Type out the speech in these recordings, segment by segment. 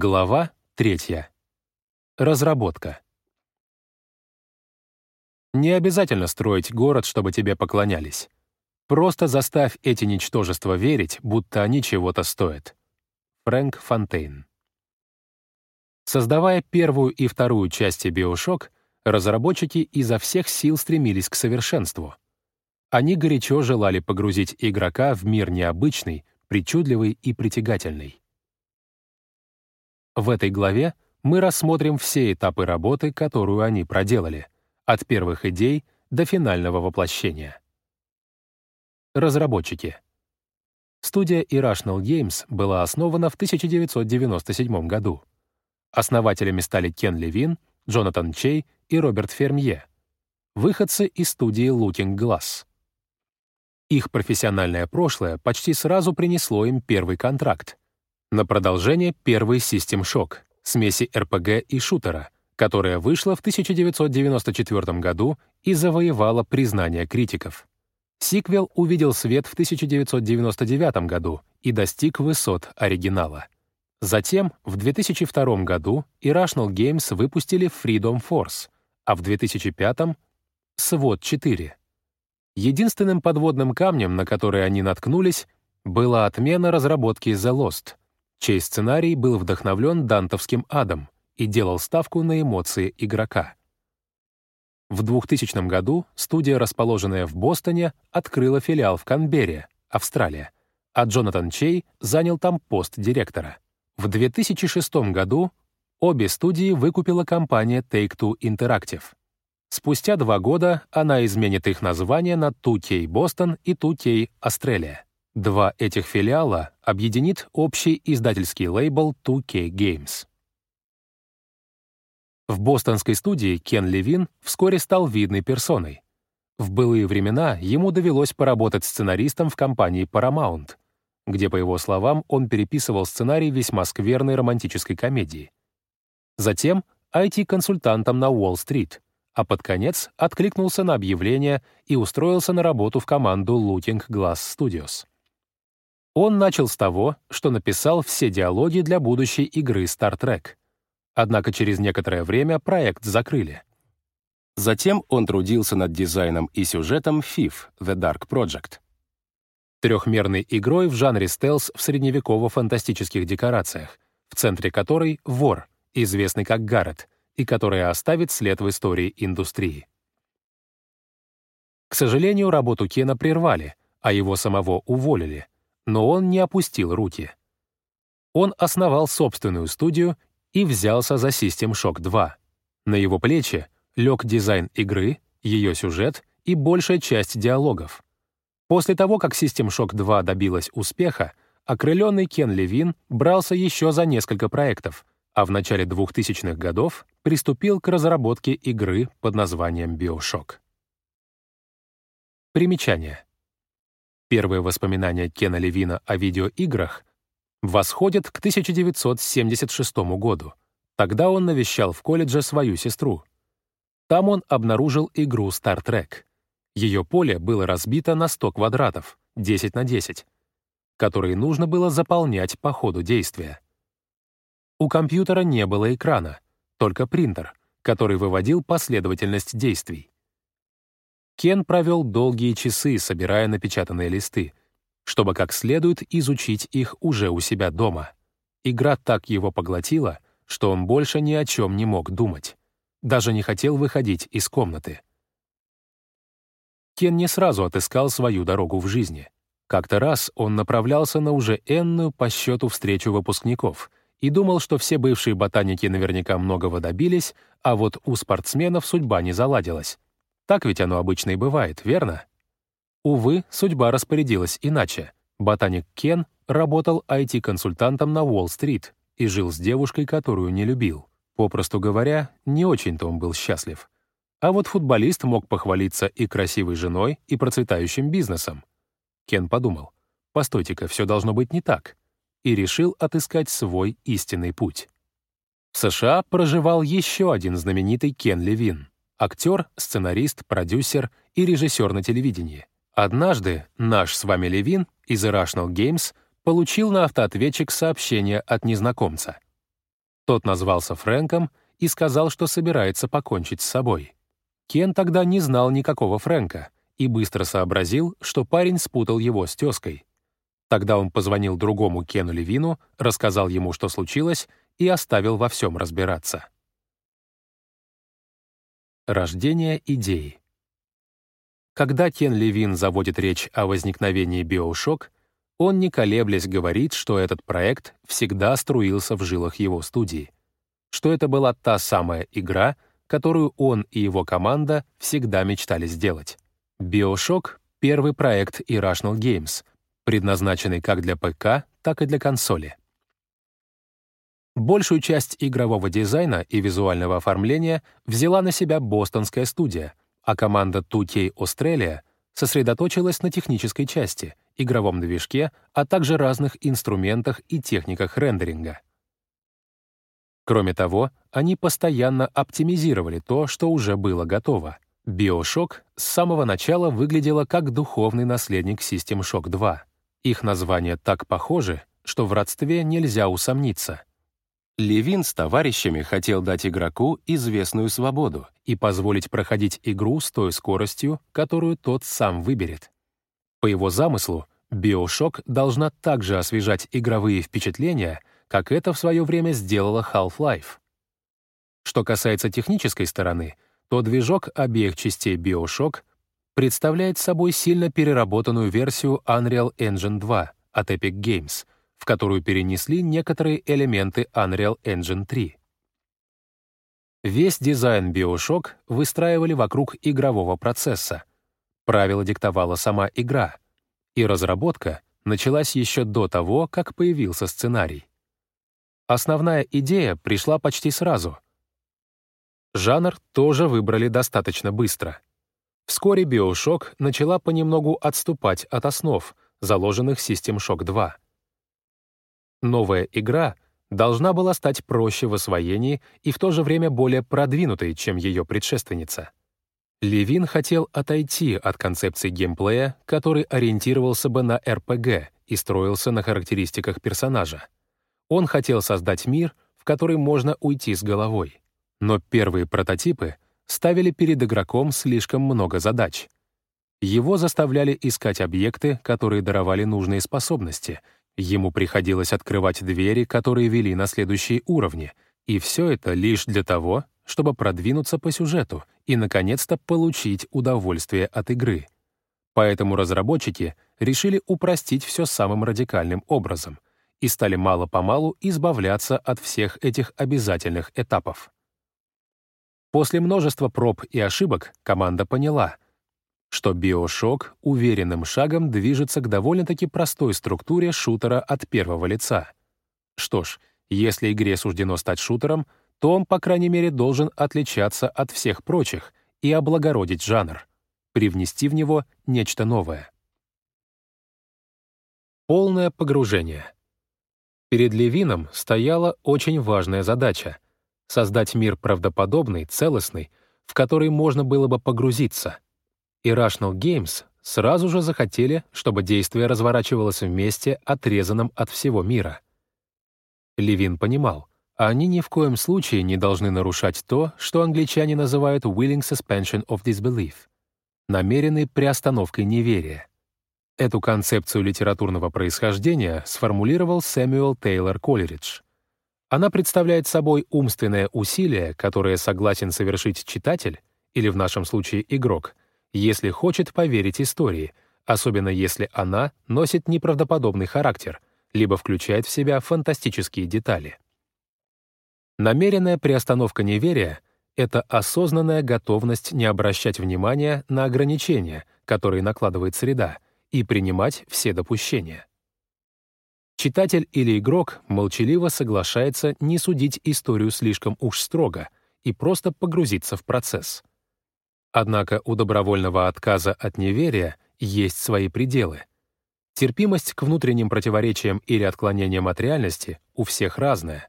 Глава 3. Разработка. Не обязательно строить город, чтобы тебе поклонялись. Просто заставь эти ничтожества верить, будто они чего-то стоят. Фрэнк Фонтейн. Создавая первую и вторую части Bioshock, разработчики изо всех сил стремились к совершенству. Они горячо желали погрузить игрока в мир необычный, причудливый и притягательный. В этой главе мы рассмотрим все этапы работы, которую они проделали, от первых идей до финального воплощения. Разработчики. Студия Irrational Games была основана в 1997 году. Основателями стали Кен Левин, Джонатан Чей и Роберт Фермье, выходцы из студии Looking Glass. Их профессиональное прошлое почти сразу принесло им первый контракт на продолжение первой System Shock, смеси RPG и шутера, которая вышла в 1994 году и завоевала признание критиков. Сиквел увидел свет в 1999 году и достиг высот оригинала. Затем, в 2002 году Irrational Games выпустили Freedom Force, а в 2005 — SWOT 4. Единственным подводным камнем, на который они наткнулись, была отмена разработки The Lost — чей сценарий был вдохновлен дантовским адом и делал ставку на эмоции игрока. В 2000 году студия, расположенная в Бостоне, открыла филиал в Канберре, Австралия, а Джонатан Чей занял там пост директора. В 2006 году обе студии выкупила компания Take-Two Interactive. Спустя два года она изменит их название на 2K Boston и 2K Australia. Два этих филиала объединит общий издательский лейбл 2K Games. В бостонской студии Кен Левин вскоре стал видной персоной. В былые времена ему довелось поработать сценаристом в компании Paramount, где, по его словам, он переписывал сценарий весьма скверной романтической комедии. Затем IT-консультантом на Уолл-стрит, а под конец откликнулся на объявление и устроился на работу в команду Looking Glass Studios. Он начал с того, что написал все диалоги для будущей игры Star Trek. Однако через некоторое время проект закрыли. Затем он трудился над дизайном и сюжетом FIF — The Dark Project. Трехмерной игрой в жанре стелс в средневеково-фантастических декорациях, в центре которой — вор, известный как Гаррет, и которая оставит след в истории индустрии. К сожалению, работу Кена прервали, а его самого уволили — но он не опустил руки. Он основал собственную студию и взялся за System Shock 2. На его плечи лег дизайн игры, ее сюжет и большая часть диалогов. После того, как System Shock 2 добилась успеха, окрыленный Кен Левин брался еще за несколько проектов, а в начале 2000-х годов приступил к разработке игры под названием BioShock. Примечание. Первые воспоминания Кена Левина о видеоиграх восходят к 1976 году. Тогда он навещал в колледже свою сестру. Там он обнаружил игру Star Trek. Ее поле было разбито на 100 квадратов, 10 на 10, которые нужно было заполнять по ходу действия. У компьютера не было экрана, только принтер, который выводил последовательность действий. Кен провел долгие часы, собирая напечатанные листы, чтобы как следует изучить их уже у себя дома. Игра так его поглотила, что он больше ни о чем не мог думать. Даже не хотел выходить из комнаты. Кен не сразу отыскал свою дорогу в жизни. Как-то раз он направлялся на уже энную по счету встречу выпускников и думал, что все бывшие ботаники наверняка многого добились, а вот у спортсменов судьба не заладилась. Так ведь оно обычно и бывает, верно? Увы, судьба распорядилась иначе. Ботаник Кен работал IT-консультантом на Уолл-стрит и жил с девушкой, которую не любил. Попросту говоря, не очень-то он был счастлив. А вот футболист мог похвалиться и красивой женой, и процветающим бизнесом. Кен подумал, постойте-ка, все должно быть не так, и решил отыскать свой истинный путь. В США проживал еще один знаменитый Кен Левин актер, сценарист, продюсер и режиссер на телевидении. Однажды наш с вами Левин из Irrational Games получил на автоответчик сообщение от незнакомца. Тот назвался Фрэнком и сказал, что собирается покончить с собой. Кен тогда не знал никакого Фрэнка и быстро сообразил, что парень спутал его с тезкой. Тогда он позвонил другому Кену Левину, рассказал ему, что случилось, и оставил во всем разбираться. Рождение идеи Когда Кен Левин заводит речь о возникновении биошок, он, не колеблясь, говорит, что этот проект всегда струился в жилах его студии, что это была та самая игра, которую он и его команда всегда мечтали сделать. Биошок — первый проект Irrational Games, предназначенный как для ПК, так и для консоли. Большую часть игрового дизайна и визуального оформления взяла на себя бостонская студия, а команда 2K Australia сосредоточилась на технической части, игровом движке, а также разных инструментах и техниках рендеринга. Кроме того, они постоянно оптимизировали то, что уже было готово. BioShock с самого начала выглядела как духовный наследник System Shock 2. Их названия так похожи, что в родстве нельзя усомниться. Левин с товарищами хотел дать игроку известную свободу и позволить проходить игру с той скоростью, которую тот сам выберет. По его замыслу, BioShock должна также освежать игровые впечатления, как это в свое время сделала Half-Life. Что касается технической стороны, то движок обеих частей BioShock представляет собой сильно переработанную версию Unreal Engine 2 от Epic Games, которую перенесли некоторые элементы Unreal Engine 3. Весь дизайн BioShock выстраивали вокруг игрового процесса. Правила диктовала сама игра, и разработка началась еще до того, как появился сценарий. Основная идея пришла почти сразу. Жанр тоже выбрали достаточно быстро — Вскоре BioShock начала понемногу отступать от основ, заложенных System Shock 2. Новая игра должна была стать проще в освоении и в то же время более продвинутой, чем ее предшественница. Левин хотел отойти от концепции геймплея, который ориентировался бы на RPG и строился на характеристиках персонажа. Он хотел создать мир, в который можно уйти с головой. Но первые прототипы — ставили перед игроком слишком много задач. Его заставляли искать объекты, которые даровали нужные способности. Ему приходилось открывать двери, которые вели на следующие уровни. И все это лишь для того, чтобы продвинуться по сюжету и, наконец-то, получить удовольствие от игры. Поэтому разработчики решили упростить все самым радикальным образом и стали мало-помалу избавляться от всех этих обязательных этапов. После множества проб и ошибок команда поняла, что BioShock уверенным шагом движется к довольно-таки простой структуре шутера от первого лица. Что ж, если игре суждено стать шутером, то он, по крайней мере, должен отличаться от всех прочих и облагородить жанр, привнести в него нечто новое. Полное погружение. Перед Левином стояла очень важная задача — создать мир правдоподобный, целостный, в который можно было бы погрузиться. И Rational Games сразу же захотели, чтобы действие разворачивалось вместе, отрезанном от всего мира. Левин понимал, они ни в коем случае не должны нарушать то, что англичане называют willing suspension of disbelief — намеренной приостановкой неверия. Эту концепцию литературного происхождения сформулировал Сэмюэл Тейлор Колеридж — она представляет собой умственное усилие, которое согласен совершить читатель, или в нашем случае игрок, если хочет поверить истории, особенно если она носит неправдоподобный характер, либо включает в себя фантастические детали. Намеренная приостановка неверия — это осознанная готовность не обращать внимания на ограничения, которые накладывает среда, и принимать все допущения. Читатель или игрок молчаливо соглашается не судить историю слишком уж строго и просто погрузиться в процесс. Однако у добровольного отказа от неверия есть свои пределы. Терпимость к внутренним противоречиям или отклонениям от реальности у всех разная.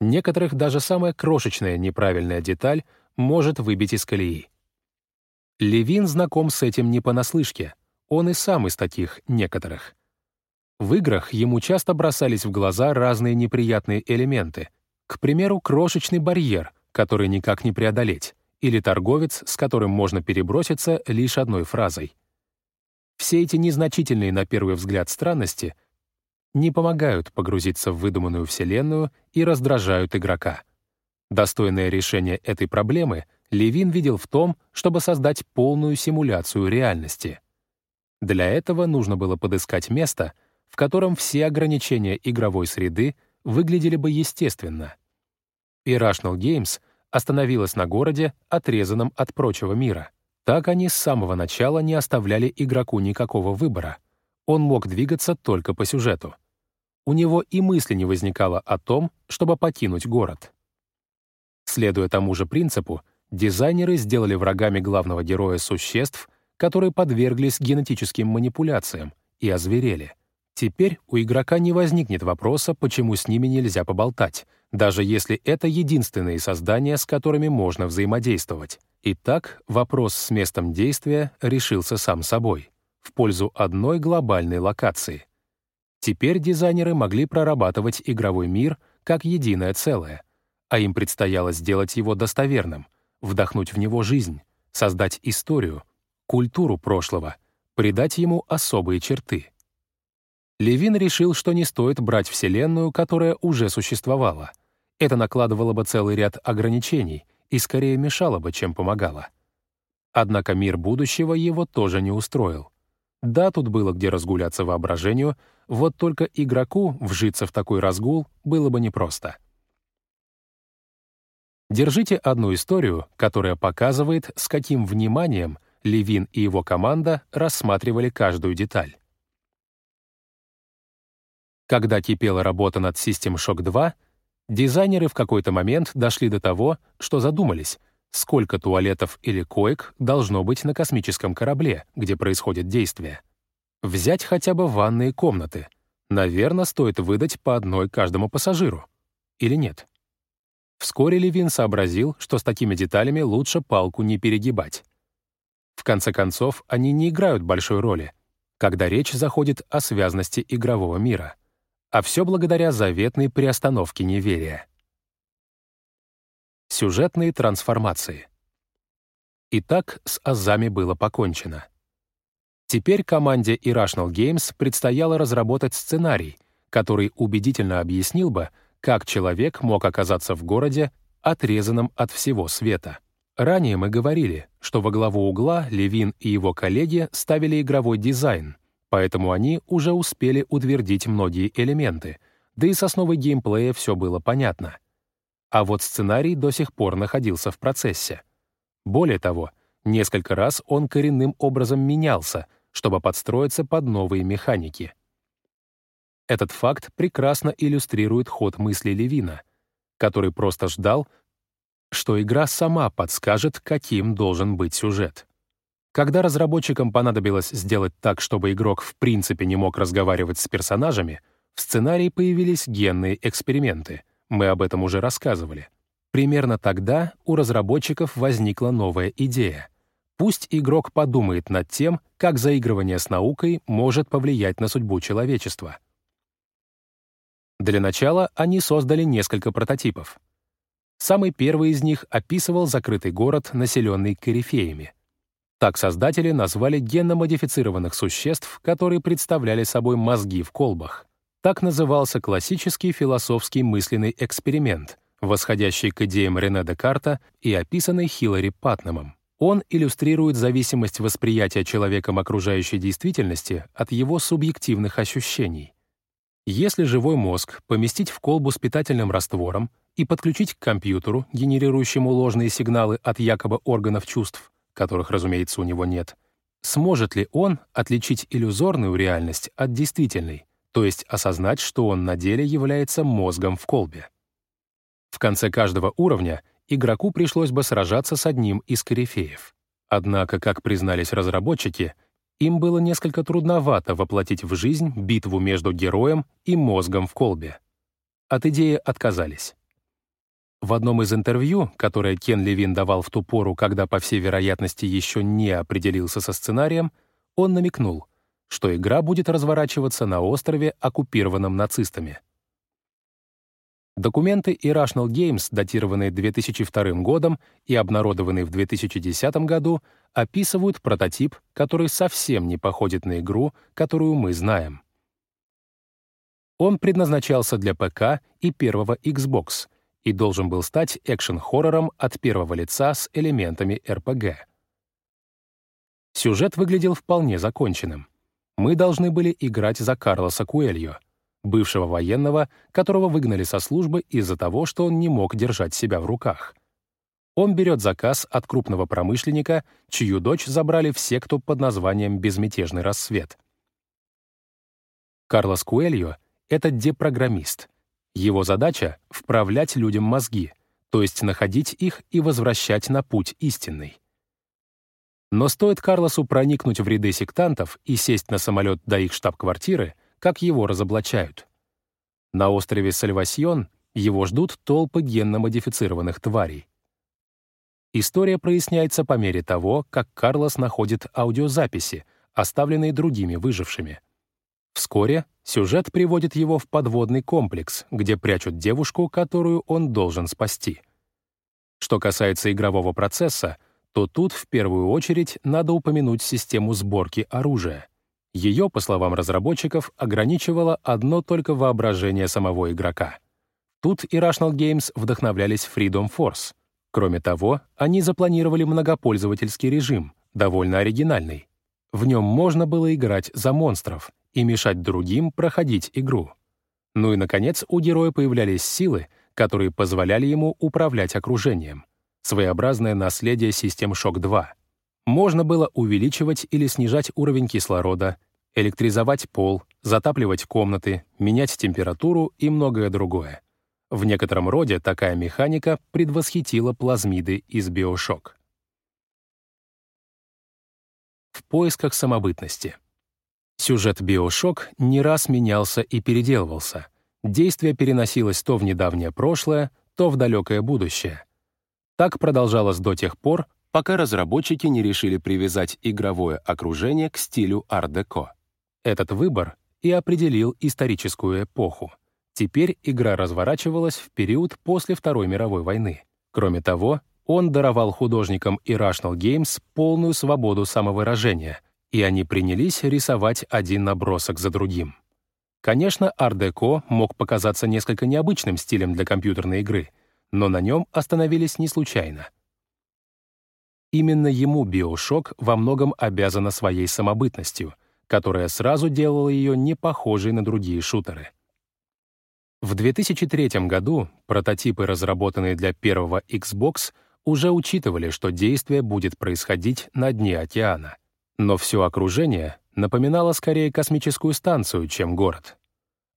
Некоторых даже самая крошечная неправильная деталь может выбить из колеи. Левин знаком с этим не понаслышке, он и сам из таких некоторых — в играх ему часто бросались в глаза разные неприятные элементы, К примеру, крошечный барьер, который никак не преодолеть, или торговец, с которым можно переброситься лишь одной фразой. Все эти незначительные на первый взгляд странности не помогают погрузиться в выдуманную вселенную и раздражают игрока. Достойное решение этой проблемы Левин видел в том, чтобы создать полную симуляцию реальности. Для этого нужно было подыскать место, в котором все ограничения игровой среды выглядели бы естественно. Irrational Games остановилась на городе, отрезанном от прочего мира. Так они с самого начала не оставляли игроку никакого выбора. Он мог двигаться только по сюжету у него и мысли не возникало о том, чтобы покинуть город. Следуя тому же принципу, дизайнеры сделали врагами главного героя существ, которые подверглись генетическим манипуляциям и озверели. Теперь у игрока не возникнет вопроса, почему с ними нельзя поболтать, даже если это единственные создания, с которыми можно взаимодействовать. Итак, вопрос с местом действия решился сам собой, в пользу одной глобальной локации — Теперь дизайнеры могли прорабатывать игровой мир как единое целое, а им предстояло сделать его достоверным, вдохнуть в него жизнь, создать историю, культуру прошлого, придать ему особые черты. Левин решил, что не стоит брать Вселенную, которая уже существовала. Это накладывало бы целый ряд ограничений и скорее мешало бы, чем помогало. Однако мир будущего его тоже не устроил. Да, тут было где разгуляться воображению, вот только игроку вжиться в такой разгул было бы непросто. Держите одну историю, которая показывает, с каким вниманием Левин и его команда рассматривали каждую деталь. Когда кипела работа над System Shock 2, дизайнеры в какой-то момент дошли до того, что задумались — сколько туалетов или коек должно быть на космическом корабле, где происходит действие. Взять хотя бы ванные комнаты. Наверное, стоит выдать по одной каждому пассажиру. Или нет? Вскоре Левин сообразил, что с такими деталями лучше палку не перегибать. В конце концов, они не играют большой роли, когда речь заходит о связности игрового мира. А все благодаря заветной приостановке неверия. Сюжетные трансформации. Итак, с азами было покончено. Теперь команде Irrational Games предстояло разработать сценарий, который убедительно объяснил бы, как человек мог оказаться в городе, отрезанном от всего света. Ранее мы говорили, что во главу угла Левин и его коллеги ставили игровой дизайн, поэтому они уже успели утвердить многие элементы, да и с основой геймплея все было понятно. А вот сценарий до сих пор находился в процессе. Более того, несколько раз он коренным образом менялся, чтобы подстроиться под новые механики. Этот факт прекрасно иллюстрирует ход мысли Левина, который просто ждал, что игра сама подскажет, каким должен быть сюжет. Когда разработчикам понадобилось сделать так, чтобы игрок в принципе не мог разговаривать с персонажами, в сценарии появились генные эксперименты — мы об этом уже рассказывали. Примерно тогда у разработчиков возникла новая идея. Пусть игрок подумает над тем, как заигрывание с наукой может повлиять на судьбу человечества. Для начала они создали несколько прототипов. Самый первый из них описывал закрытый город, населенный корифеями. Так создатели назвали генно-модифицированных существ, которые представляли собой мозги в колбах. Так назывался классический философский мысленный эксперимент, восходящий к идеям Рене Декарта и описанный Хиллари Патнамом. Он иллюстрирует зависимость восприятия человеком окружающей действительности от его субъективных ощущений. Если живой мозг поместить в колбу с питательным раствором и подключить к компьютеру, генерирующему ложные сигналы от якобы органов чувств, которых, разумеется, у него нет, сможет ли он отличить иллюзорную реальность от действительной, то есть осознать, что он на деле является мозгом в колбе. В конце каждого уровня игроку пришлось бы сражаться с одним из корифеев. Однако, как признались разработчики, им было несколько трудновато воплотить в жизнь битву между героем и мозгом в колбе. От идеи отказались. В одном из интервью, которое Кен Левин давал в ту пору, когда, по всей вероятности, еще не определился со сценарием, он намекнул, что игра будет разворачиваться на острове, оккупированном нацистами. Документы Irrational Games, датированные 2002 годом и обнародованные в 2010 году, описывают прототип, который совсем не походит на игру, которую мы знаем. Он предназначался для ПК и первого Xbox и должен был стать экшен-хоррором от первого лица с элементами RPG. Сюжет выглядел вполне законченным. Мы должны были играть за Карлоса Куэльо, бывшего военного, которого выгнали со службы из-за того, что он не мог держать себя в руках. Он берет заказ от крупного промышленника, чью дочь забрали все, кто под названием «Безмятежный рассвет». Карлос Куэльо — это депрограммист. Его задача — вправлять людям мозги, то есть находить их и возвращать на путь истинный. Но стоит Карлосу проникнуть в ряды сектантов и сесть на самолет до их штаб-квартиры, как его разоблачают. На острове Сальвасьон его ждут толпы генно-модифицированных тварей. История проясняется по мере того, как Карлос находит аудиозаписи, оставленные другими выжившими. Вскоре сюжет приводит его в подводный комплекс, где прячут девушку, которую он должен спасти. Что касается игрового процесса — то тут в первую очередь надо упомянуть систему сборки оружия. Ее, по словам разработчиков, ограничивало одно только воображение самого игрока. Тут Irrational Games вдохновлялись Freedom Force. Кроме того, они запланировали многопользовательский режим, довольно оригинальный. В нем можно было играть за монстров и мешать другим проходить игру. Ну и, наконец, у героя появлялись силы, которые позволяли ему управлять окружением — своеобразное наследие систем ШОК-2. Можно было увеличивать или снижать уровень кислорода, электризовать пол, затапливать комнаты, менять температуру и многое другое. В некотором роде такая механика предвосхитила плазмиды из биошок. В поисках самобытности. Сюжет биошок не раз менялся и переделывался. Действие переносилось то в недавнее прошлое, то в далекое будущее — так продолжалось до тех пор, пока разработчики не решили привязать игровое окружение к стилю ар-деко. Этот выбор и определил историческую эпоху. Теперь игра разворачивалась в период после Второй мировой войны. Кроме того, он даровал художникам Irrational Games полную свободу самовыражения, и они принялись рисовать один набросок за другим. Конечно, ар-деко мог показаться несколько необычным стилем для компьютерной игры — но на нем остановились не случайно. Именно ему Биошок во многом обязана своей самобытностью, которая сразу делала ее не похожей на другие шутеры. В 2003 году прототипы, разработанные для первого Xbox, уже учитывали, что действие будет происходить на дне океана. Но все окружение напоминало скорее космическую станцию, чем город.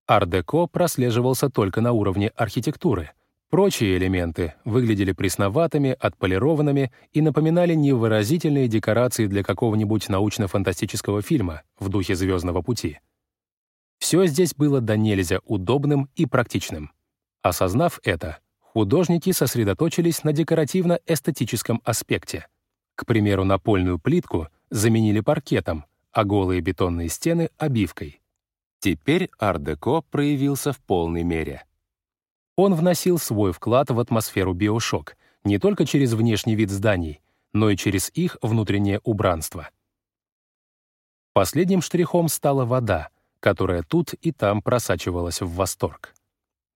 Ар-деко прослеживался только на уровне архитектуры — Прочие элементы выглядели пресноватыми, отполированными и напоминали невыразительные декорации для какого-нибудь научно-фантастического фильма в духе «Звездного пути». Все здесь было до нельзя удобным и практичным. Осознав это, художники сосредоточились на декоративно-эстетическом аспекте. К примеру, напольную плитку заменили паркетом, а голые бетонные стены — обивкой. Теперь ар-деко проявился в полной мере — он вносил свой вклад в атмосферу биошок не только через внешний вид зданий, но и через их внутреннее убранство. Последним штрихом стала вода, которая тут и там просачивалась в восторг.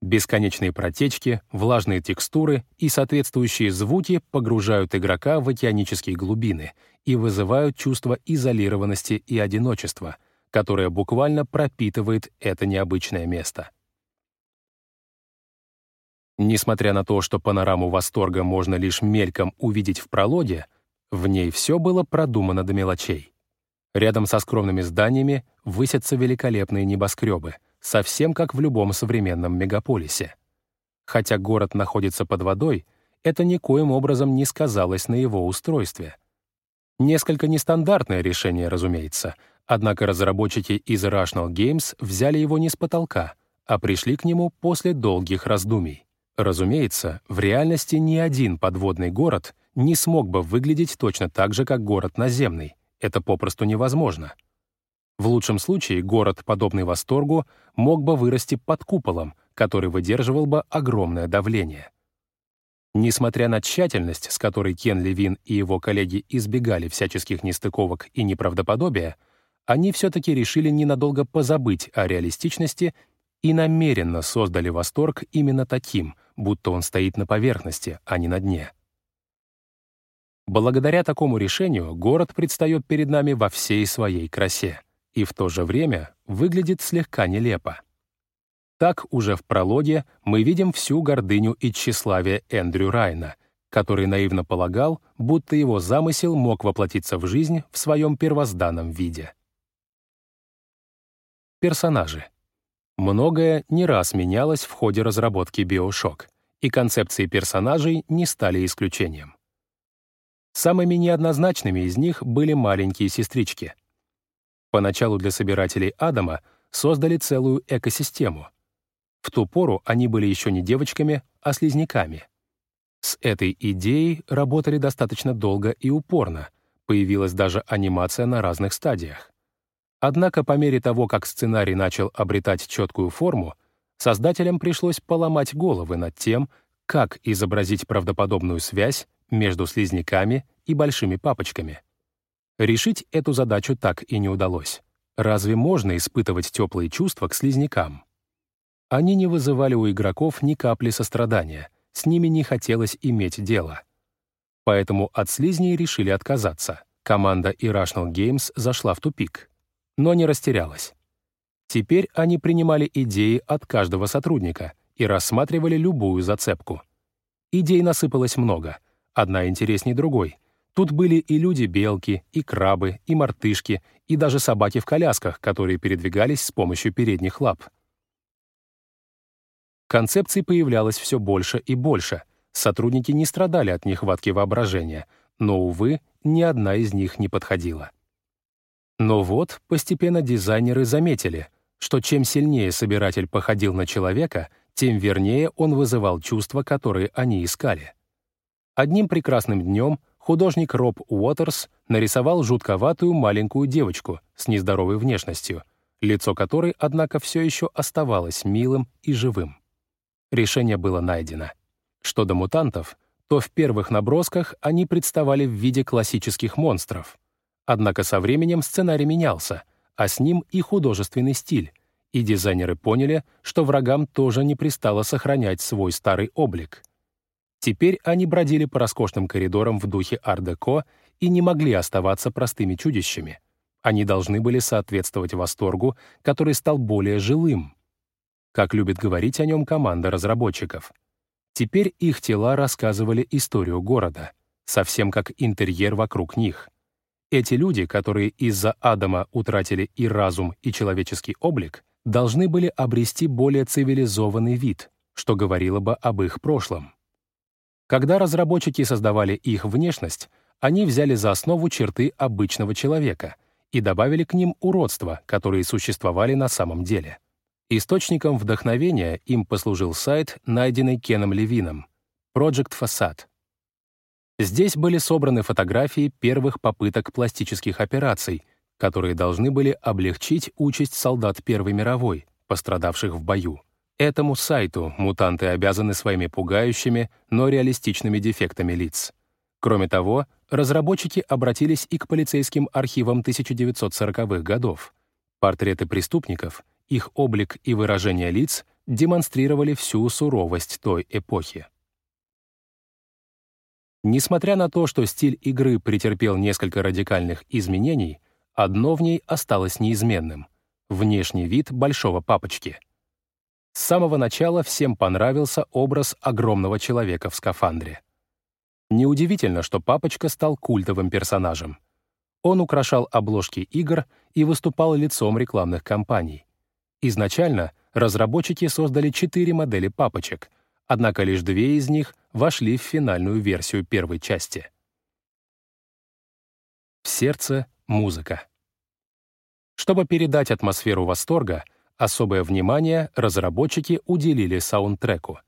Бесконечные протечки, влажные текстуры и соответствующие звуки погружают игрока в океанические глубины и вызывают чувство изолированности и одиночества, которое буквально пропитывает это необычное место. Несмотря на то, что панораму восторга можно лишь мельком увидеть в прологе, в ней все было продумано до мелочей. Рядом со скромными зданиями высятся великолепные небоскребы, совсем как в любом современном мегаполисе. Хотя город находится под водой, это никоим образом не сказалось на его устройстве. Несколько нестандартное решение, разумеется, однако разработчики из Rational Games взяли его не с потолка, а пришли к нему после долгих раздумий. Разумеется, в реальности ни один подводный город не смог бы выглядеть точно так же, как город наземный. Это попросту невозможно. В лучшем случае город, подобный восторгу, мог бы вырасти под куполом, который выдерживал бы огромное давление. Несмотря на тщательность, с которой Кен Левин и его коллеги избегали всяческих нестыковок и неправдоподобия, они все-таки решили ненадолго позабыть о реалистичности и намеренно создали восторг именно таким, будто он стоит на поверхности, а не на дне. Благодаря такому решению город предстает перед нами во всей своей красе и в то же время выглядит слегка нелепо. Так уже в прологе мы видим всю гордыню и тщеславие Эндрю Райна, который наивно полагал, будто его замысел мог воплотиться в жизнь в своем первозданном виде. Персонажи. Многое не раз менялось в ходе разработки Bioshock, и концепции персонажей не стали исключением. Самыми неоднозначными из них были маленькие сестрички. Поначалу для собирателей Адама создали целую экосистему — в ту пору они были еще не девочками, а слизняками. С этой идеей работали достаточно долго и упорно, появилась даже анимация на разных стадиях. Однако по мере того, как сценарий начал обретать четкую форму, создателям пришлось поломать головы над тем, как изобразить правдоподобную связь между слизняками и большими папочками. Решить эту задачу так и не удалось. Разве можно испытывать теплые чувства к слизнякам? Они не вызывали у игроков ни капли сострадания, с ними не хотелось иметь дело. Поэтому от слизней решили отказаться. Команда Irrational Games зашла в тупик, но не растерялась. Теперь они принимали идеи от каждого сотрудника и рассматривали любую зацепку. Идей насыпалось много, одна интереснее другой. Тут были и люди-белки, и крабы, и мартышки, и даже собаки в колясках, которые передвигались с помощью передних лап — Концепций появлялось все больше и больше. Сотрудники не страдали от нехватки воображения, но, увы, ни одна из них не подходила. Но вот постепенно дизайнеры заметили, что чем сильнее собиратель походил на человека, тем вернее он вызывал чувства, которые они искали. Одним прекрасным днем художник Роб Уотерс нарисовал жутковатую маленькую девочку с нездоровой внешностью, лицо которой, однако, все еще оставалось милым и живым решение было найдено. Что до мутантов, то в первых набросках они представали в виде классических монстров. Однако со временем сценарий менялся, а с ним и художественный стиль, и дизайнеры поняли, что врагам тоже не пристало сохранять свой старый облик. Теперь они бродили по роскошным коридорам в духе ар-деко и не могли оставаться простыми чудищами. Они должны были соответствовать восторгу, который стал более жилым, как любит говорить о нем команда разработчиков. Теперь их тела рассказывали историю города, совсем как интерьер вокруг них. Эти люди, которые из-за Адама утратили и разум, и человеческий облик, должны были обрести более цивилизованный вид, что говорило бы об их прошлом. Когда разработчики создавали их внешность, они взяли за основу черты обычного человека и добавили к ним уродства, которые существовали на самом деле — Источником вдохновения им послужил сайт, найденный Кеном Левином — Project Facade. Здесь были собраны фотографии первых попыток пластических операций, которые должны были облегчить участь солдат Первой мировой, пострадавших в бою. Этому сайту мутанты обязаны своими пугающими, но реалистичными дефектами лиц. Кроме того, разработчики обратились и к полицейским архивам 1940-х годов. Портреты преступников их облик и выражение лиц демонстрировали всю суровость той эпохи. Несмотря на то, что стиль игры претерпел несколько радикальных изменений, одно в ней осталось неизменным — внешний вид большого папочки. С самого начала всем понравился образ огромного человека в скафандре. Неудивительно, что папочка стал культовым персонажем. Он украшал обложки игр и выступал лицом рекламных кампаний. Изначально разработчики создали четыре модели папочек, однако лишь две из них вошли в финальную версию первой части. В сердце — музыка. Чтобы передать атмосферу восторга, особое внимание разработчики уделили саундтреку.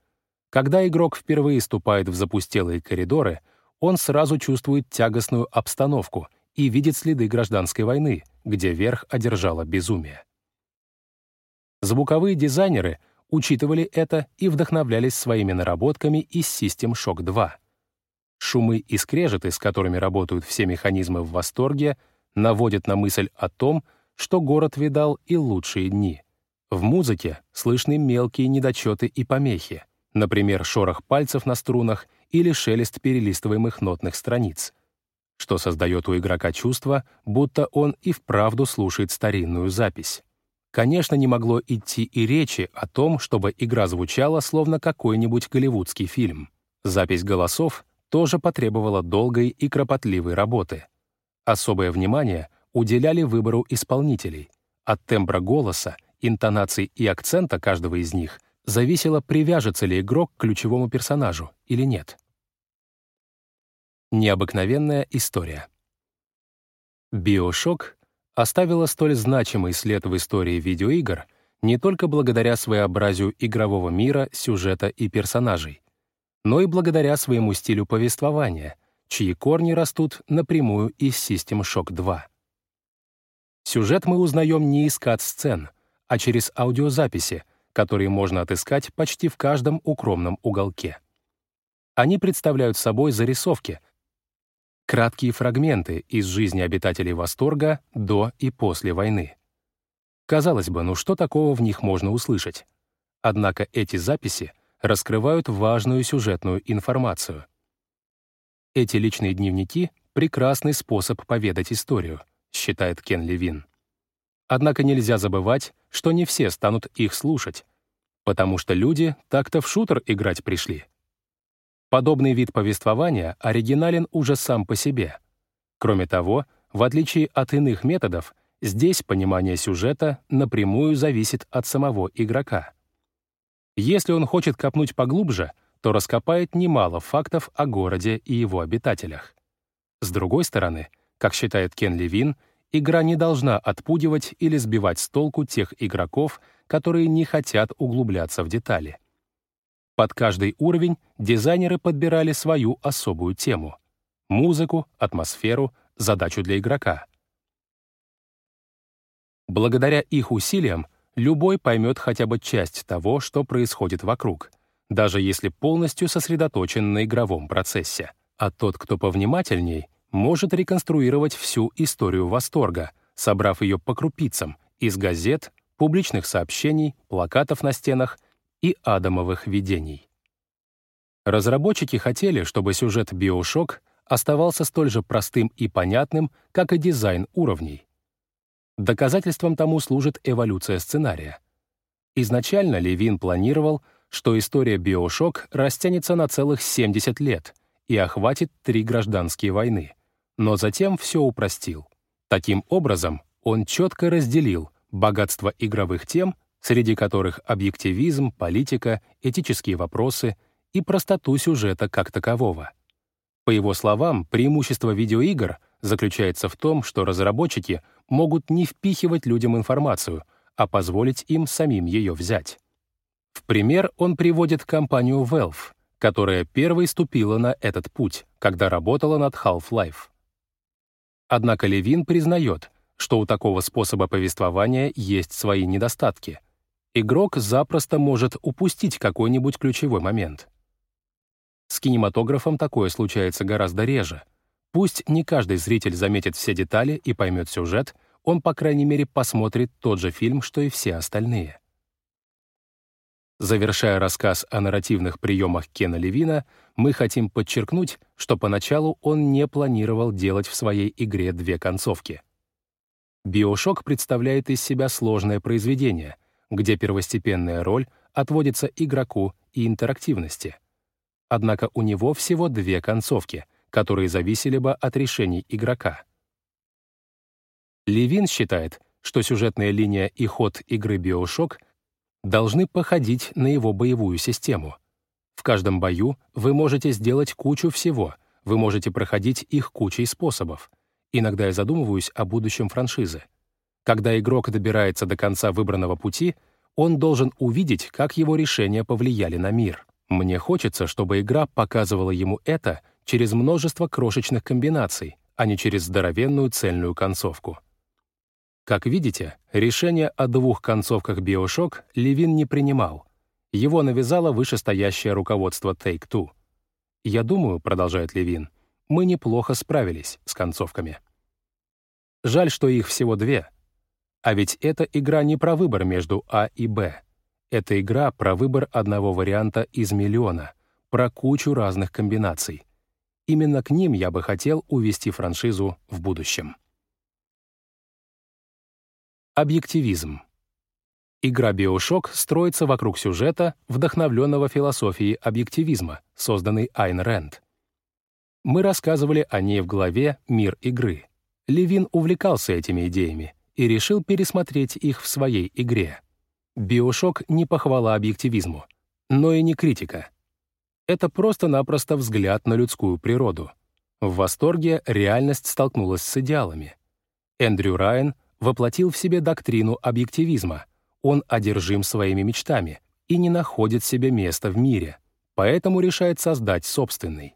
Когда игрок впервые ступает в запустелые коридоры, он сразу чувствует тягостную обстановку и видит следы гражданской войны, где верх одержало безумие. Звуковые дизайнеры учитывали это и вдохновлялись своими наработками из System Shock 2. Шумы и скрежеты, с которыми работают все механизмы в восторге, наводят на мысль о том, что город видал и лучшие дни. В музыке слышны мелкие недочеты и помехи, например, шорох пальцев на струнах или шелест перелистываемых нотных страниц, что создает у игрока чувство, будто он и вправду слушает старинную запись. Конечно, не могло идти и речи о том, чтобы игра звучала словно какой-нибудь голливудский фильм. Запись голосов тоже потребовала долгой и кропотливой работы. Особое внимание уделяли выбору исполнителей. От тембра голоса, интонаций и акцента каждого из них зависело, привяжется ли игрок к ключевому персонажу или нет. Необыкновенная история. Биошок оставила столь значимый след в истории видеоигр не только благодаря своеобразию игрового мира, сюжета и персонажей, но и благодаря своему стилю повествования, чьи корни растут напрямую из System Shock 2. Сюжет мы узнаем не из кат-сцен, а через аудиозаписи, которые можно отыскать почти в каждом укромном уголке. Они представляют собой зарисовки, краткие фрагменты из жизни обитателей Восторга до и после войны. Казалось бы, ну что такого в них можно услышать? Однако эти записи раскрывают важную сюжетную информацию. Эти личные дневники — прекрасный способ поведать историю, считает Кен Левин. Однако нельзя забывать, что не все станут их слушать, потому что люди так-то в шутер играть пришли. Подобный вид повествования оригинален уже сам по себе. Кроме того, в отличие от иных методов, здесь понимание сюжета напрямую зависит от самого игрока. Если он хочет копнуть поглубже, то раскопает немало фактов о городе и его обитателях. С другой стороны, как считает Кен Левин, игра не должна отпугивать или сбивать с толку тех игроков, которые не хотят углубляться в детали. Под каждый уровень дизайнеры подбирали свою особую тему — музыку, атмосферу, задачу для игрока. Благодаря их усилиям любой поймет хотя бы часть того, что происходит вокруг, даже если полностью сосредоточен на игровом процессе. А тот, кто повнимательней, может реконструировать всю историю восторга, собрав ее по крупицам из газет, публичных сообщений, плакатов на стенах и адамовых видений. Разработчики хотели, чтобы сюжет Bioshock оставался столь же простым и понятным, как и дизайн уровней. Доказательством тому служит эволюция сценария. Изначально Левин планировал, что история Bioshock растянется на целых 70 лет и охватит три гражданские войны, но затем все упростил. Таким образом, он четко разделил богатство игровых тем среди которых объективизм, политика, этические вопросы и простоту сюжета как такового. По его словам, преимущество видеоигр заключается в том, что разработчики могут не впихивать людям информацию, а позволить им самим ее взять. В пример он приводит компанию Valve, которая первой ступила на этот путь, когда работала над Half-Life. Однако Левин признает, что у такого способа повествования есть свои недостатки — игрок запросто может упустить какой-нибудь ключевой момент. С кинематографом такое случается гораздо реже. Пусть не каждый зритель заметит все детали и поймет сюжет, он, по крайней мере, посмотрит тот же фильм, что и все остальные. Завершая рассказ о нарративных приемах Кена Левина, мы хотим подчеркнуть, что поначалу он не планировал делать в своей игре две концовки. «Биошок» представляет из себя сложное произведение, где первостепенная роль отводится игроку и интерактивности. Однако у него всего две концовки, которые зависели бы от решений игрока. Левин считает, что сюжетная линия и ход игры Bioshock должны походить на его боевую систему. В каждом бою вы можете сделать кучу всего, вы можете проходить их кучей способов. Иногда я задумываюсь о будущем франшизы. Когда игрок добирается до конца выбранного пути, он должен увидеть, как его решения повлияли на мир. Мне хочется, чтобы игра показывала ему это через множество крошечных комбинаций, а не через здоровенную цельную концовку. Как видите, решение о двух концовках Bioshock Левин не принимал. Его навязало вышестоящее руководство Take-Two. «Я думаю», — продолжает Левин, — «мы неплохо справились с концовками». Жаль, что их всего две. А ведь эта игра не про выбор между А и Б. Это игра про выбор одного варианта из миллиона, про кучу разных комбинаций. Именно к ним я бы хотел увести франшизу в будущем. Объективизм. Игра Bioshock строится вокруг сюжета, вдохновленного философией объективизма, созданной Айн Рэнд. Мы рассказывали о ней в главе «Мир игры». Левин увлекался этими идеями и решил пересмотреть их в своей игре. Биошок не похвала объективизму, но и не критика. Это просто-напросто взгляд на людскую природу. В восторге реальность столкнулась с идеалами. Эндрю Райан воплотил в себе доктрину объективизма. Он одержим своими мечтами и не находит себе места в мире, поэтому решает создать собственный.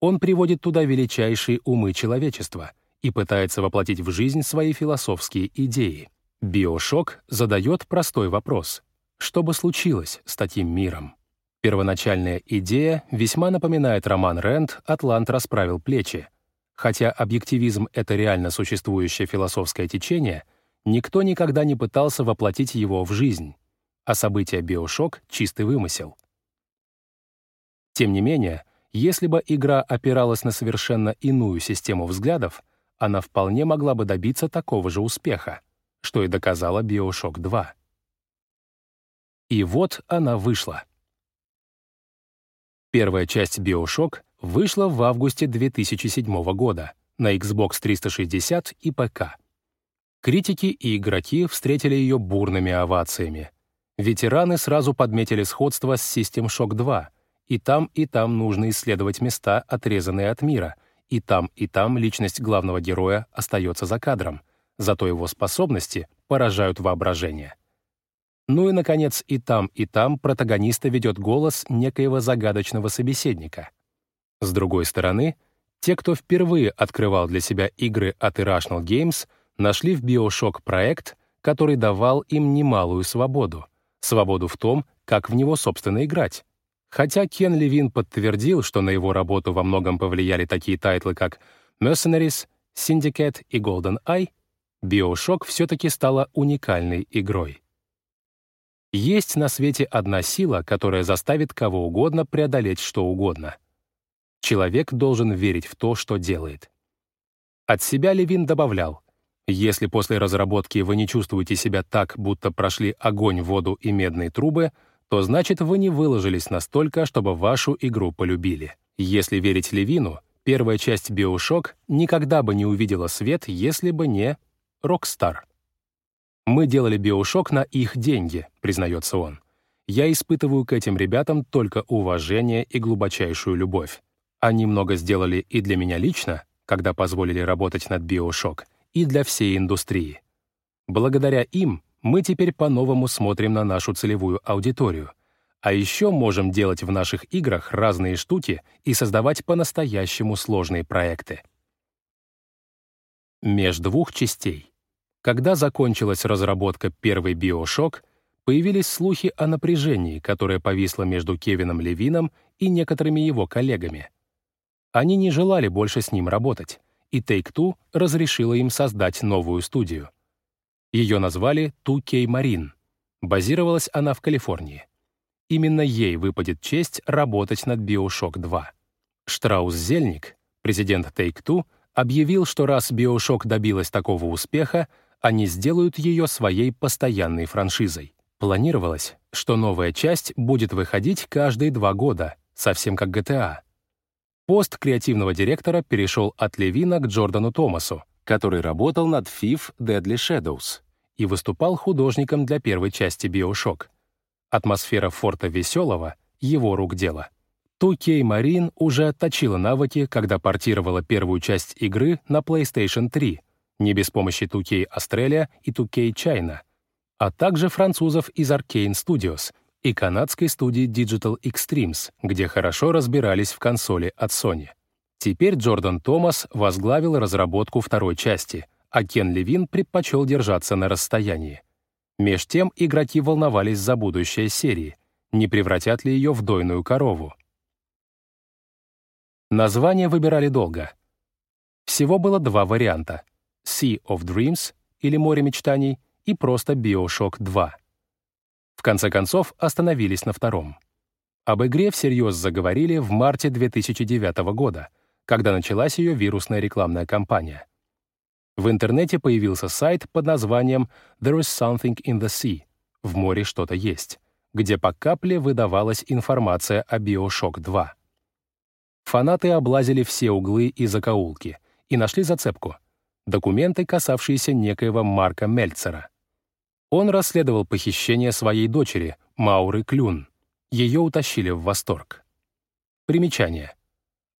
Он приводит туда величайшие умы человечества — и пытается воплотить в жизнь свои философские идеи. Биошок задает простой вопрос. Что бы случилось с таким миром? Первоначальная идея весьма напоминает роман Рэнд «Атлант расправил плечи». Хотя объективизм — это реально существующее философское течение, никто никогда не пытался воплотить его в жизнь, а события Биошок — чистый вымысел. Тем не менее, если бы игра опиралась на совершенно иную систему взглядов, она вполне могла бы добиться такого же успеха, что и доказала Bioshock 2. И вот она вышла. Первая часть Bioshock вышла в августе 2007 года на Xbox 360 и ПК. Критики и игроки встретили ее бурными овациями. Ветераны сразу подметили сходство с System Shock 2, и там, и там нужно исследовать места, отрезанные от мира — и там, и там личность главного героя остается за кадром, зато его способности поражают воображение. Ну и, наконец, и там, и там протагониста ведет голос некоего загадочного собеседника. С другой стороны, те, кто впервые открывал для себя игры от Irrational Games, нашли в BioShock проект, который давал им немалую свободу. Свободу в том, как в него, собственно, играть. Хотя Кен Левин подтвердил, что на его работу во многом повлияли такие тайтлы, как Mercenaries, Syndicate и GoldenEye, BioShock все-таки стала уникальной игрой. Есть на свете одна сила, которая заставит кого угодно преодолеть что угодно. Человек должен верить в то, что делает. От себя Левин добавлял, если после разработки вы не чувствуете себя так, будто прошли огонь, воду и медные трубы — то значит вы не выложились настолько, чтобы вашу игру полюбили. Если верить Левину, первая часть Bioshock никогда бы не увидела свет, если бы не Rockstar. «Мы делали Bioshock на их деньги», — признается он. «Я испытываю к этим ребятам только уважение и глубочайшую любовь. Они много сделали и для меня лично, когда позволили работать над Bioshock, и для всей индустрии. Благодаря им мы теперь по-новому смотрим на нашу целевую аудиторию. А еще можем делать в наших играх разные штуки и создавать по-настоящему сложные проекты. Меж двух частей. Когда закончилась разработка первой Bioshock, появились слухи о напряжении, которое повисло между Кевином Левином и некоторыми его коллегами. Они не желали больше с ним работать, и Take-Two разрешила им создать новую студию — ее назвали 2K Marine. Базировалась она в Калифорнии. Именно ей выпадет честь работать над Bioshock 2. Штраус-Зельник, президент Take-Two, объявил, что раз Bioshock добилась такого успеха, они сделают ее своей постоянной франшизой. Планировалось, что новая часть будет выходить каждые два года, совсем как GTA. Пост креативного директора перешел от Левина к Джордану Томасу, который работал над FIF Deadly Shadows и выступал художником для первой части Bioshock. Атмосфера форта Веселого — его рук дело. 2K Marine уже отточила навыки, когда портировала первую часть игры на PlayStation 3, не без помощи 2K Australia и 2K China, а также французов из Arcane Studios и канадской студии Digital Extremes, где хорошо разбирались в консоли от Sony. Теперь Джордан Томас возглавил разработку второй части, а Кен Левин предпочел держаться на расстоянии. Меж тем игроки волновались за будущее серии, Не превратят ли ее в дойную корову? Название выбирали долго. Всего было два варианта — Sea of Dreams или Море мечтаний и просто Bioshock 2. В конце концов, остановились на втором. Об игре всерьез заговорили в марте 2009 года, когда началась ее вирусная рекламная кампания. В интернете появился сайт под названием «There is something in the sea» — «В море что-то есть», где по капле выдавалась информация о Bioshock 2. Фанаты облазили все углы и закоулки и нашли зацепку — документы, касавшиеся некоего Марка Мельцера. Он расследовал похищение своей дочери, Мауры Клюн. Ее утащили в восторг. Примечание.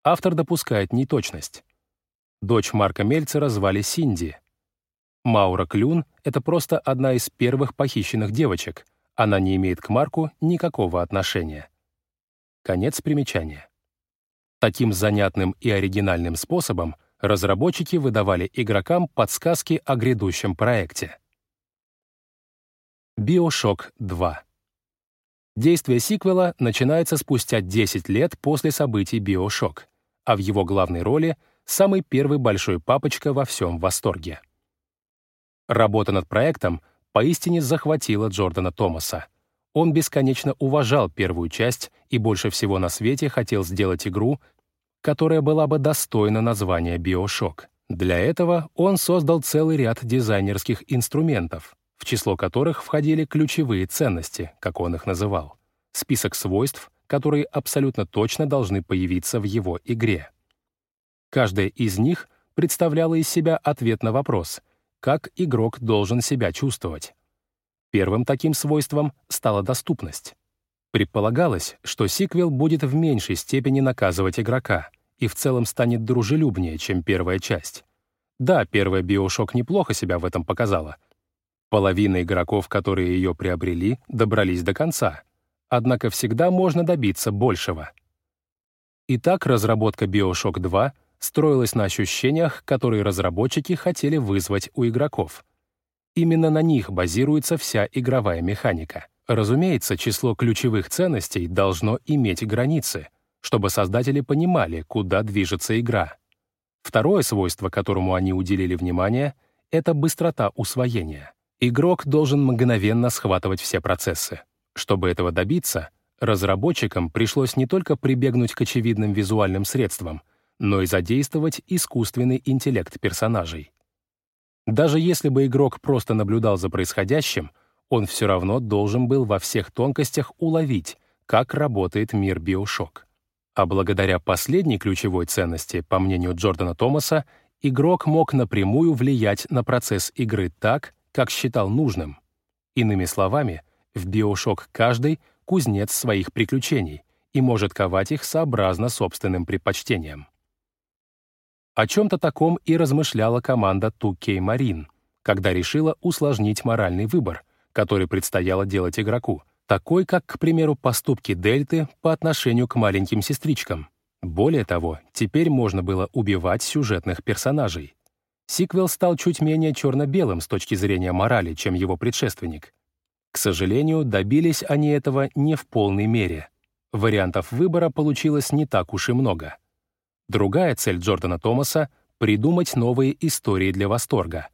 Автор допускает неточность. Дочь Марка Мельцера звали Синди. Маура Клюн — это просто одна из первых похищенных девочек. Она не имеет к Марку никакого отношения. Конец примечания. Таким занятным и оригинальным способом разработчики выдавали игрокам подсказки о грядущем проекте. Bioshock 2 Действие сиквела начинается спустя 10 лет после событий Bioshock, а в его главной роли самый первый большой папочка во всем восторге. Работа над проектом поистине захватила Джордана Томаса — он бесконечно уважал первую часть и больше всего на свете хотел сделать игру, которая была бы достойна названия «Биошок». Для этого он создал целый ряд дизайнерских инструментов, в число которых входили ключевые ценности, как он их называл, список свойств, которые абсолютно точно должны появиться в его игре. Каждая из них представляла из себя ответ на вопрос, как игрок должен себя чувствовать. Первым таким свойством стала доступность. Предполагалось, что сиквел будет в меньшей степени наказывать игрока и в целом станет дружелюбнее, чем первая часть. Да, первая Биошок неплохо себя в этом показала. Половина игроков, которые ее приобрели, добрались до конца. Однако всегда можно добиться большего. Итак, разработка Bioshock 2 строилась на ощущениях, которые разработчики хотели вызвать у игроков — Именно на них базируется вся игровая механика. Разумеется, число ключевых ценностей должно иметь границы, чтобы создатели понимали, куда движется игра. Второе свойство, которому они уделили внимание, — это быстрота усвоения. Игрок должен мгновенно схватывать все процессы. Чтобы этого добиться, разработчикам пришлось не только прибегнуть к очевидным визуальным средствам, но и задействовать искусственный интеллект персонажей. Даже если бы игрок просто наблюдал за происходящим, он все равно должен был во всех тонкостях уловить, как работает мир Биошок. А благодаря последней ключевой ценности, по мнению Джордана Томаса, игрок мог напрямую влиять на процесс игры так, как считал нужным. Иными словами, в Биошок каждый — кузнец своих приключений и может ковать их сообразно собственным предпочтениям. О чем-то таком и размышляла команда 2K Marine, когда решила усложнить моральный выбор, который предстояло делать игроку, такой как, к примеру, поступки Дельты по отношению к маленьким сестричкам. Более того, теперь можно было убивать сюжетных персонажей. Сиквел стал чуть менее черно-белым с точки зрения морали, чем его предшественник. К сожалению, добились они этого не в полной мере. Вариантов выбора получилось не так уж и много — Другая цель Джордана Томаса — придумать новые истории для восторга.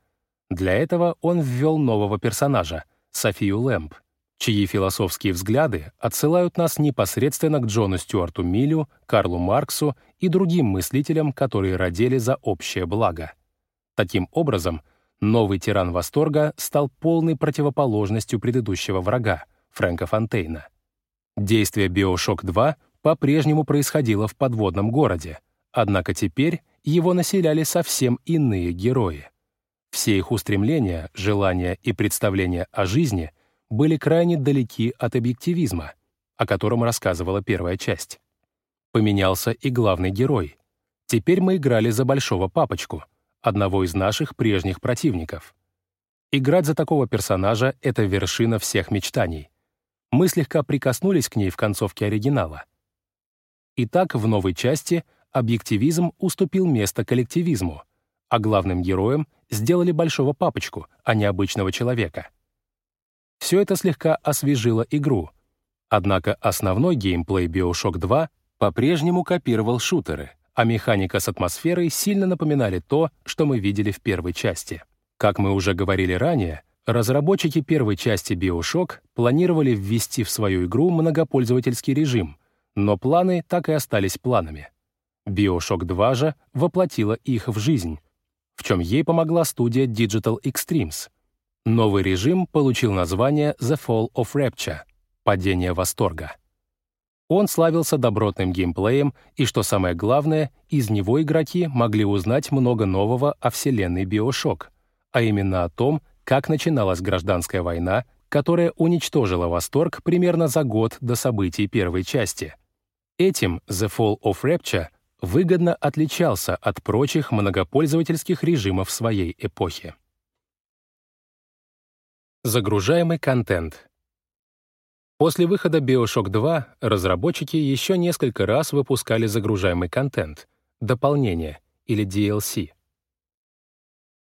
Для этого он ввел нового персонажа — Софию Лэмп, чьи философские взгляды отсылают нас непосредственно к Джону Стюарту Милю, Карлу Марксу и другим мыслителям, которые родили за общее благо. Таким образом, новый тиран восторга стал полной противоположностью предыдущего врага, Фрэнка Фонтейна. Действие «Биошок 2» по-прежнему происходило в подводном городе, Однако теперь его населяли совсем иные герои. Все их устремления, желания и представления о жизни были крайне далеки от объективизма, о котором рассказывала первая часть. Поменялся и главный герой. Теперь мы играли за большого папочку, одного из наших прежних противников. Играть за такого персонажа — это вершина всех мечтаний. Мы слегка прикоснулись к ней в концовке оригинала. Итак, в новой части объективизм уступил место коллективизму, а главным героем сделали большого папочку, а не обычного человека. Все это слегка освежило игру. Однако основной геймплей BioShock 2 по-прежнему копировал шутеры, а механика с атмосферой сильно напоминали то, что мы видели в первой части. Как мы уже говорили ранее, разработчики первой части BioShock планировали ввести в свою игру многопользовательский режим, но планы так и остались планами. BioShock 2 же воплотила их в жизнь, в чем ей помогла студия Digital Extremes. Новый режим получил название The Fall of Rapture — «Падение восторга». Он славился добротным геймплеем, и, что самое главное, из него игроки могли узнать много нового о вселенной BioShock, а именно о том, как начиналась гражданская война, которая уничтожила восторг примерно за год до событий первой части. Этим The Fall of Rapture выгодно отличался от прочих многопользовательских режимов своей эпохи. Загружаемый контент. После выхода BioShock 2 разработчики еще несколько раз выпускали загружаемый контент, дополнение или DLC.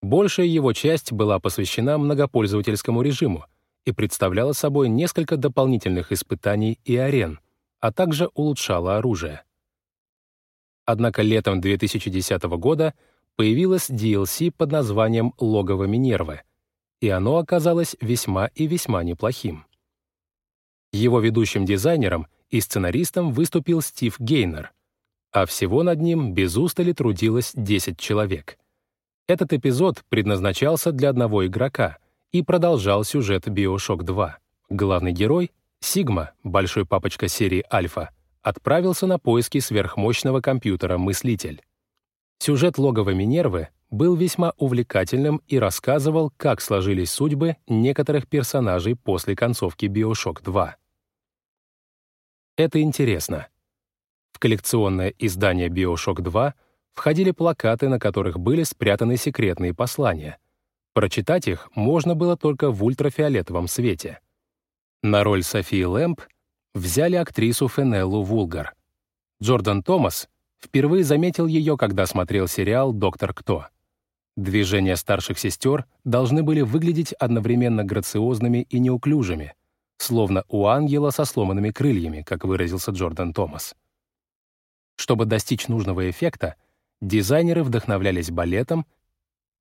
Большая его часть была посвящена многопользовательскому режиму и представляла собой несколько дополнительных испытаний и арен, а также улучшала оружие. Однако летом 2010 года появилось DLC под названием «Логово Минервы», и оно оказалось весьма и весьма неплохим. Его ведущим дизайнером и сценаристом выступил Стив Гейнер, а всего над ним без устали трудилось 10 человек. Этот эпизод предназначался для одного игрока и продолжал сюжет BioShock 2. Главный герой, Сигма, большой папочка серии Альфа, отправился на поиски сверхмощного компьютера-мыслитель. Сюжет логова Минервы был весьма увлекательным и рассказывал, как сложились судьбы некоторых персонажей после концовки BioShock 2. Это интересно. В коллекционное издание BioShock 2 входили плакаты, на которых были спрятаны секретные послания. Прочитать их можно было только в ультрафиолетовом свете. На роль Софии Лэмп взяли актрису Фенеллу Вулгар. Джордан Томас впервые заметил ее, когда смотрел сериал «Доктор Кто». Движения старших сестер должны были выглядеть одновременно грациозными и неуклюжими, словно у ангела со сломанными крыльями, как выразился Джордан Томас. Чтобы достичь нужного эффекта, дизайнеры вдохновлялись балетом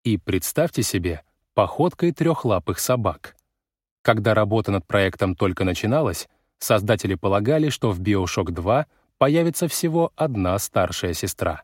и, представьте себе, походкой трехлапых собак. Когда работа над проектом только начиналась, Создатели полагали, что в BioShock 2 появится всего одна старшая сестра.